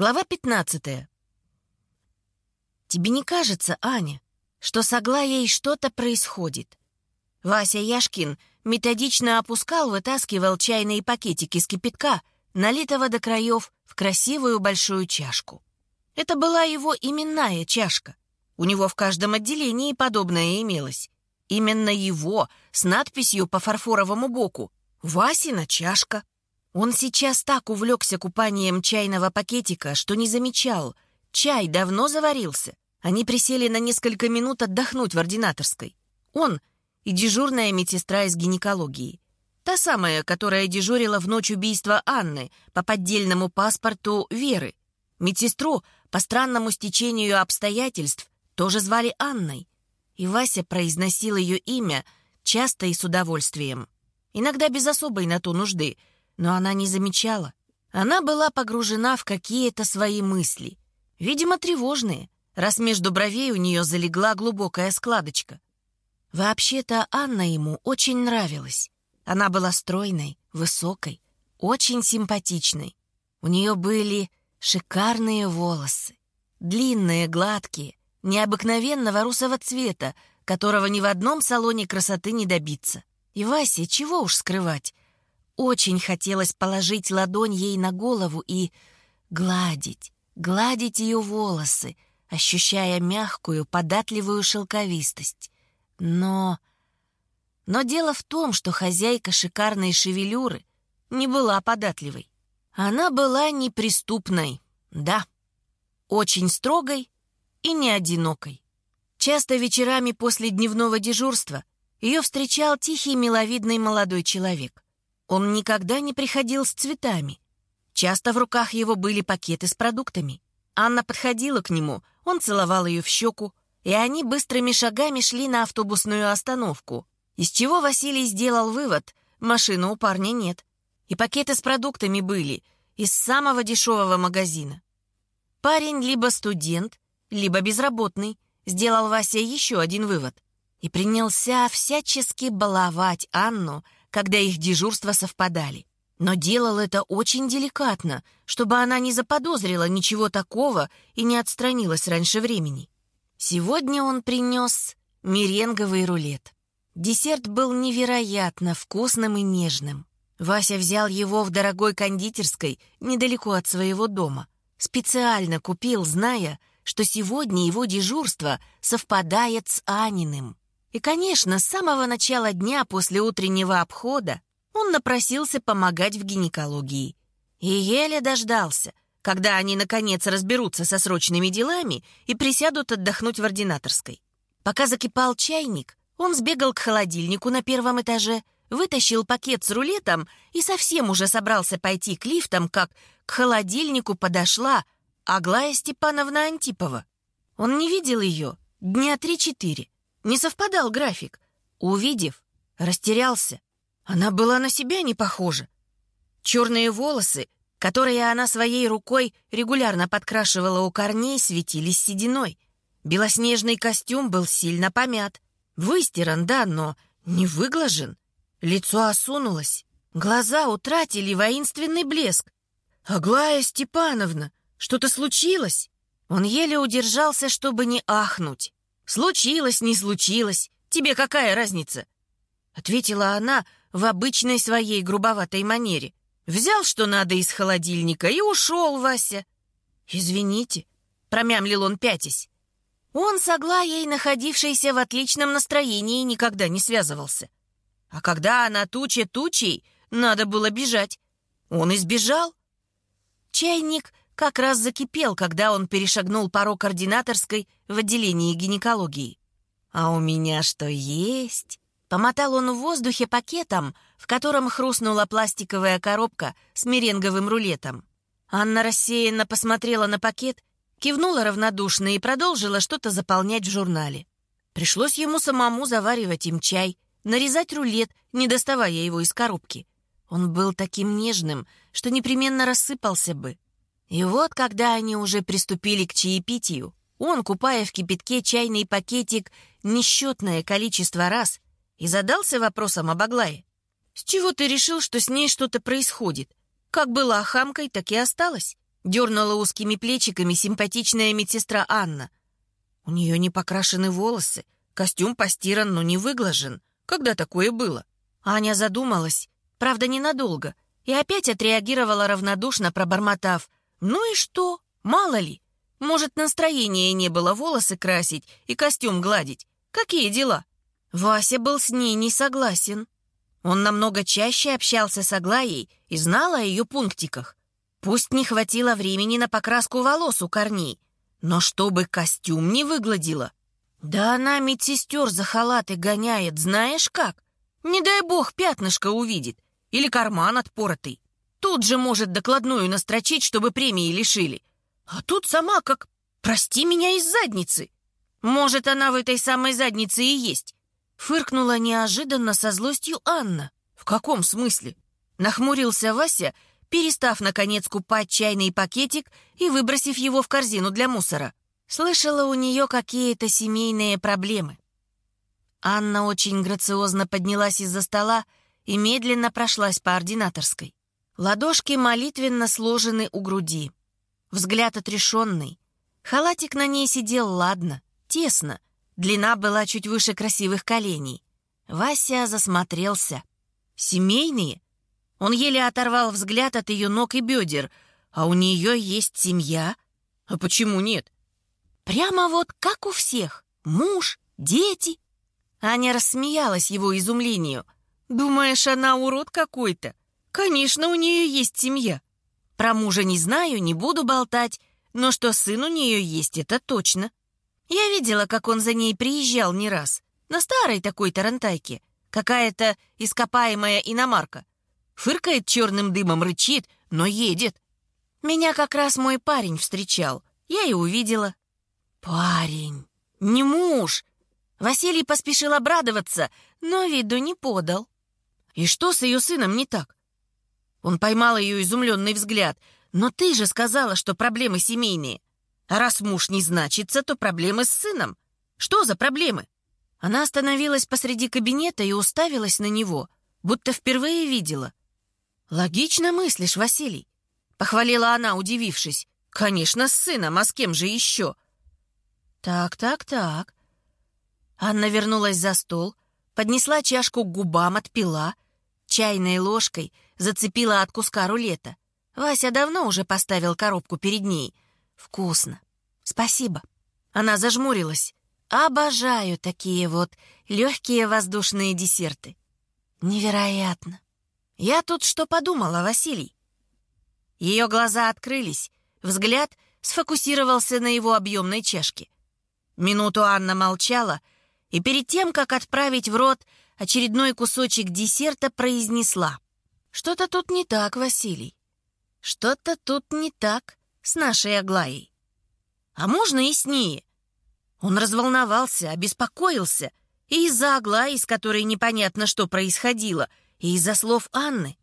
Глава 15. Тебе не кажется, Аня, что с Аглаей что-то происходит? Вася Яшкин методично опускал, вытаскивал чайные пакетики с кипятка, налитого до краев в красивую большую чашку. Это была его именная чашка. У него в каждом отделении подобное имелось. Именно его, с надписью по фарфоровому боку. «Васина чашка». Он сейчас так увлекся купанием чайного пакетика, что не замечал. Чай давно заварился. Они присели на несколько минут отдохнуть в ординаторской. Он и дежурная медсестра из гинекологии. Та самая, которая дежурила в ночь убийства Анны по поддельному паспорту Веры. Медсестру по странному стечению обстоятельств тоже звали Анной. И Вася произносил ее имя часто и с удовольствием. Иногда без особой на то нужды — но она не замечала. Она была погружена в какие-то свои мысли. Видимо, тревожные, раз между бровей у нее залегла глубокая складочка. Вообще-то Анна ему очень нравилась. Она была стройной, высокой, очень симпатичной. У нее были шикарные волосы, длинные, гладкие, необыкновенного русого цвета, которого ни в одном салоне красоты не добиться. И Васе, чего уж скрывать, очень хотелось положить ладонь ей на голову и гладить, гладить ее волосы, ощущая мягкую, податливую шелковистость. Но... Но дело в том, что хозяйка шикарной шевелюры не была податливой. Она была неприступной, да, очень строгой и не одинокой. Часто вечерами после дневного дежурства ее встречал тихий миловидный молодой человек. Он никогда не приходил с цветами. Часто в руках его были пакеты с продуктами. Анна подходила к нему, он целовал ее в щеку, и они быстрыми шагами шли на автобусную остановку, из чего Василий сделал вывод — машины у парня нет. И пакеты с продуктами были из самого дешевого магазина. Парень либо студент, либо безработный, сделал Вася еще один вывод и принялся всячески баловать Анну — когда их дежурства совпадали. Но делал это очень деликатно, чтобы она не заподозрила ничего такого и не отстранилась раньше времени. Сегодня он принес меренговый рулет. Десерт был невероятно вкусным и нежным. Вася взял его в дорогой кондитерской недалеко от своего дома. Специально купил, зная, что сегодня его дежурство совпадает с Аниным. И, конечно, с самого начала дня после утреннего обхода он напросился помогать в гинекологии. И еле дождался, когда они, наконец, разберутся со срочными делами и присядут отдохнуть в ординаторской. Пока закипал чайник, он сбегал к холодильнику на первом этаже, вытащил пакет с рулетом и совсем уже собрался пойти к лифтам, как к холодильнику подошла Аглая Степановна Антипова. Он не видел ее дня три-четыре. Не совпадал график. Увидев, растерялся. Она была на себя не похожа. Черные волосы, которые она своей рукой регулярно подкрашивала у корней, светились сединой. Белоснежный костюм был сильно помят. Выстиран, да, но не выглажен. Лицо осунулось. Глаза утратили воинственный блеск. «Аглая Степановна, что-то случилось?» Он еле удержался, чтобы не ахнуть. «Случилось, не случилось. Тебе какая разница?» Ответила она в обычной своей грубоватой манере. Взял, что надо из холодильника, и ушел, Вася. «Извините», — промямлил он пятясь. Он с Аглаей, находившейся в отличном настроении, никогда не связывался. А когда она туча тучей, надо было бежать. Он избежал. Чайник как раз закипел, когда он перешагнул порог ординаторской в отделении гинекологии. «А у меня что есть?» Помотал он в воздухе пакетом, в котором хрустнула пластиковая коробка с меренговым рулетом. Анна рассеянно посмотрела на пакет, кивнула равнодушно и продолжила что-то заполнять в журнале. Пришлось ему самому заваривать им чай, нарезать рулет, не доставая его из коробки. Он был таким нежным, что непременно рассыпался бы. И вот, когда они уже приступили к чаепитию, он, купая в кипятке чайный пакетик несчетное количество раз, и задался вопросом об Аглае. «С чего ты решил, что с ней что-то происходит? Как была хамкой, так и осталась. Дернула узкими плечиками симпатичная медсестра Анна. У нее не покрашены волосы, костюм постиран, но не выглажен. Когда такое было? Аня задумалась, правда, ненадолго, и опять отреагировала равнодушно, пробормотав. «Ну и что? Мало ли. Может, настроения не было волосы красить и костюм гладить. Какие дела?» Вася был с ней не согласен. Он намного чаще общался с Аглаей и знал о ее пунктиках. Пусть не хватило времени на покраску волос у корней, но чтобы костюм не выгладила. Да она медсестер за халаты гоняет, знаешь как? Не дай бог пятнышко увидит. Или карман отпоротый. Тут же может докладную настрочить, чтобы премии лишили. А тут сама как «прости меня из задницы». Может, она в этой самой заднице и есть. Фыркнула неожиданно со злостью Анна. «В каком смысле?» Нахмурился Вася, перестав, наконец, купать чайный пакетик и выбросив его в корзину для мусора. Слышала у нее какие-то семейные проблемы. Анна очень грациозно поднялась из-за стола и медленно прошлась по ординаторской. Ладошки молитвенно сложены у груди. Взгляд отрешенный. Халатик на ней сидел ладно, тесно — Длина была чуть выше красивых коленей. Вася засмотрелся. Семейные? Он еле оторвал взгляд от ее ног и бедер. А у нее есть семья? А почему нет? Прямо вот как у всех. Муж, дети. Аня рассмеялась его изумлению. «Думаешь, она урод какой-то? Конечно, у нее есть семья. Про мужа не знаю, не буду болтать, но что сын у нее есть, это точно. Я видела, как он за ней приезжал не раз. На старой такой тарантайке. Какая-то ископаемая иномарка. Фыркает черным дымом, рычит, но едет. Меня как раз мой парень встречал. Я и увидела. Парень, не муж. Василий поспешил обрадоваться, но виду не подал. И что с ее сыном не так? Он поймал ее изумленный взгляд. «Но ты же сказала, что проблемы семейные. А раз муж не значится, то проблемы с сыном. Что за проблемы? Она остановилась посреди кабинета и уставилась на него, будто впервые видела. «Логично мыслишь, Василий», — похвалила она, удивившись. «Конечно, с сыном, а с кем же еще?» «Так, так, так». Анна вернулась за стол, поднесла чашку к губам, отпила, чайной ложкой зацепила от куска рулета. Вася давно уже поставил коробку перед ней — Вкусно. Спасибо. Она зажмурилась. Обожаю такие вот легкие воздушные десерты. Невероятно. Я тут что подумала, Василий? Ее глаза открылись, взгляд сфокусировался на его объемной чашке. Минуту Анна молчала, и перед тем, как отправить в рот очередной кусочек десерта, произнесла. «Что-то тут не так, Василий. Что-то тут не так с нашей Аглаей. А можно и с ней. Он разволновался, обеспокоился. И из-за Аглаи, с которой непонятно, что происходило, и из-за слов Анны.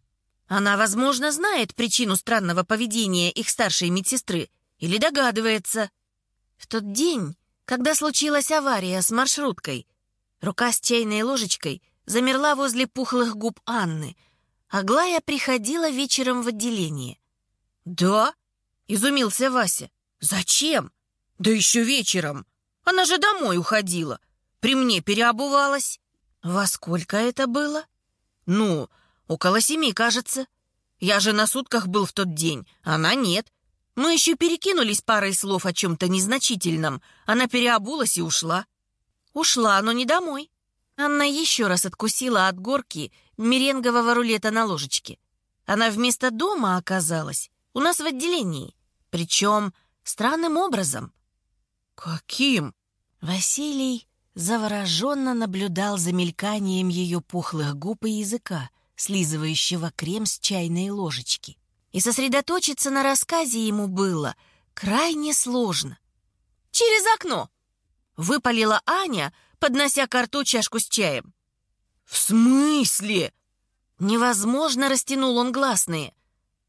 Она, возможно, знает причину странного поведения их старшей медсестры или догадывается. В тот день, когда случилась авария с маршруткой, рука с чайной ложечкой замерла возле пухлых губ Анны. Аглая приходила вечером в отделение. «Да?» — изумился Вася. «Зачем? Да еще вечером. Она же домой уходила. При мне переобувалась». «Во сколько это было?» «Ну, около семи, кажется. Я же на сутках был в тот день, она нет. Мы еще перекинулись парой слов о чем-то незначительном. Она переобулась и ушла». «Ушла, но не домой». Анна еще раз откусила от горки меренгового рулета на ложечке. Она вместо дома оказалась у нас в отделении. Причем странным образом. «Каким?» Василий завороженно наблюдал за мельканием ее пухлых губ и языка, слизывающего крем с чайной ложечки. И сосредоточиться на рассказе ему было крайне сложно. «Через окно!» — выпалила Аня, поднося к рту чашку с чаем. «В смысле?» Невозможно растянул он гласные.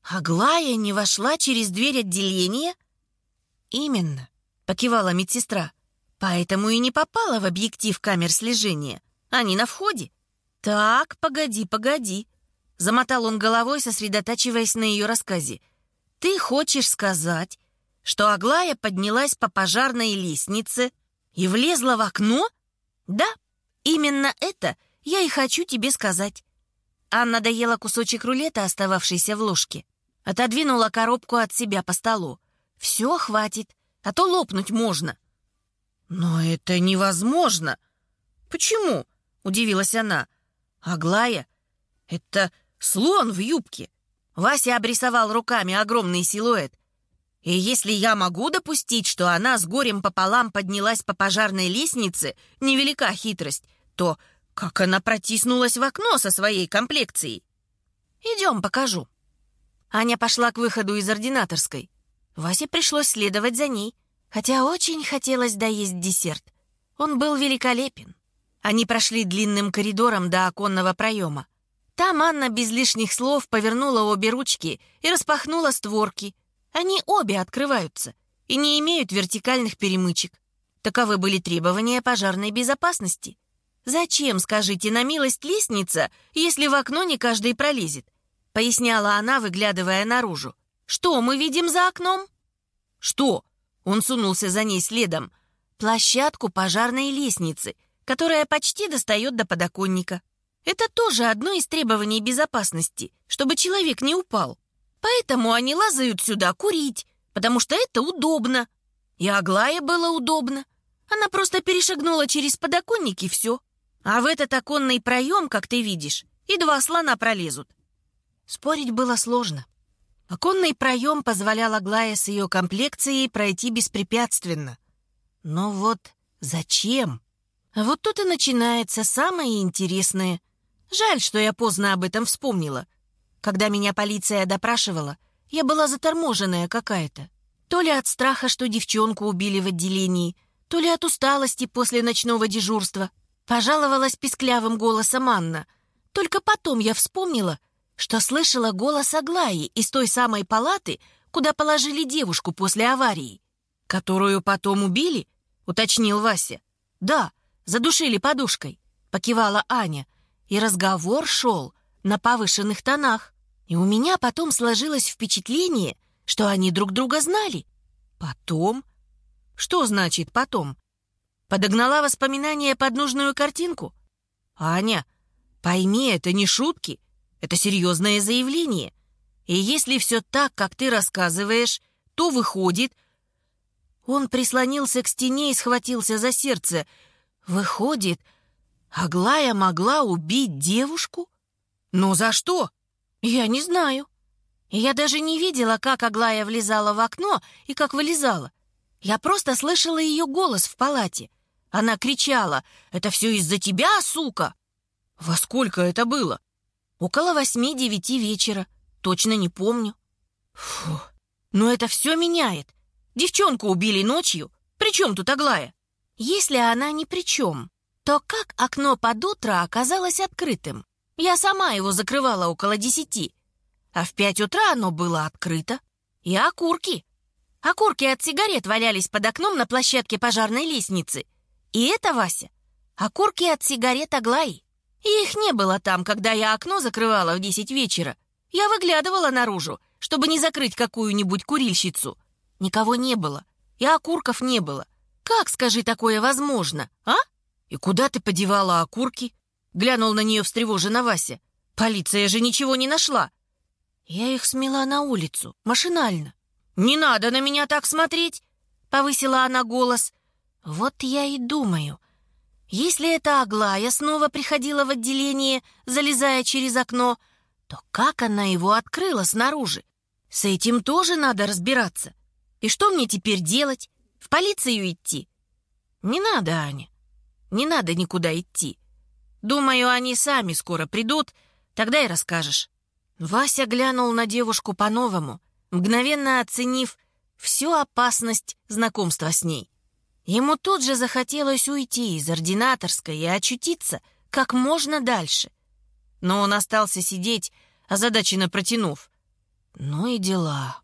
«Аглая не вошла через дверь отделения?» «Именно», — покивала медсестра. «Поэтому и не попала в объектив камер слежения. Они на входе». «Так, погоди, погоди», — замотал он головой, сосредотачиваясь на ее рассказе. Ты хочешь сказать, что Аглая поднялась по пожарной лестнице и влезла в окно? Да, именно это я и хочу тебе сказать. Анна доела кусочек рулета, остававшийся в ложке. Отодвинула коробку от себя по столу. Все, хватит, а то лопнуть можно. Но это невозможно. Почему? Удивилась она. Аглая, это слон в юбке. Вася обрисовал руками огромный силуэт. И если я могу допустить, что она с горем пополам поднялась по пожарной лестнице, невелика хитрость, то как она протиснулась в окно со своей комплекцией? Идем, покажу. Аня пошла к выходу из ординаторской. Васе пришлось следовать за ней, хотя очень хотелось доесть десерт. Он был великолепен. Они прошли длинным коридором до оконного проема. Там Анна без лишних слов повернула обе ручки и распахнула створки. Они обе открываются и не имеют вертикальных перемычек. Таковы были требования пожарной безопасности. «Зачем, скажите, на милость лестница, если в окно не каждый пролезет?» — поясняла она, выглядывая наружу. «Что мы видим за окном?» «Что?» — он сунулся за ней следом. «Площадку пожарной лестницы, которая почти достает до подоконника. Это тоже одно из требований безопасности, чтобы человек не упал. Поэтому они лазают сюда курить, потому что это удобно. И Аглае было удобно. Она просто перешагнула через подоконник и все. А в этот оконный проем, как ты видишь, и два слона пролезут. Спорить было сложно. Оконный проем позволял Аглае с ее комплекцией пройти беспрепятственно. Но вот зачем? Вот тут и начинается самое интересное. Жаль, что я поздно об этом вспомнила. Когда меня полиция допрашивала, я была заторможенная какая-то. То ли от страха, что девчонку убили в отделении, то ли от усталости после ночного дежурства. Пожаловалась писклявым голосом Анна. Только потом я вспомнила, что слышала голос Аглаи из той самой палаты, куда положили девушку после аварии. «Которую потом убили?» — уточнил Вася. «Да, задушили подушкой», — покивала Аня — и разговор шел на повышенных тонах. И у меня потом сложилось впечатление, что они друг друга знали. Потом? Что значит потом? Подогнала воспоминания под нужную картинку? Аня, пойми, это не шутки, это серьезное заявление. И если все так, как ты рассказываешь, то выходит... Он прислонился к стене и схватился за сердце. Выходит, Аглая могла убить девушку? Но за что? Я не знаю. Я даже не видела, как Аглая влезала в окно и как вылезала. Я просто слышала ее голос в палате. Она кричала «Это все из-за тебя, сука!» Во сколько это было? Около восьми-девяти вечера. Точно не помню. Фу, но это все меняет. Девчонку убили ночью. При чем тут Аглая? Если она ни при чем, то как окно под утро оказалось открытым? Я сама его закрывала около десяти. А в пять утра оно было открыто. И окурки. Окурки от сигарет валялись под окном на площадке пожарной лестницы. И это, Вася, окурки от сигарет Аглаи. Их не было там, когда я окно закрывала в десять вечера. Я выглядывала наружу, чтобы не закрыть какую-нибудь курильщицу. Никого не было. И окурков не было. Как, скажи, такое возможно, а? «И куда ты подевала окурки?» Глянул на нее встревоженно Вася. «Полиция же ничего не нашла!» «Я их смела на улицу, машинально». «Не надо на меня так смотреть!» Повысила она голос. «Вот я и думаю. Если эта Аглая снова приходила в отделение, залезая через окно, то как она его открыла снаружи? С этим тоже надо разбираться. И что мне теперь делать? В полицию идти?» «Не надо, Аня. Не надо никуда идти. Думаю, они сами скоро придут, тогда и расскажешь». Вася глянул на девушку по-новому, мгновенно оценив всю опасность знакомства с ней. Ему тут же захотелось уйти из ординаторской и очутиться как можно дальше. Но он остался сидеть, озадаченно протянув. «Ну и дела».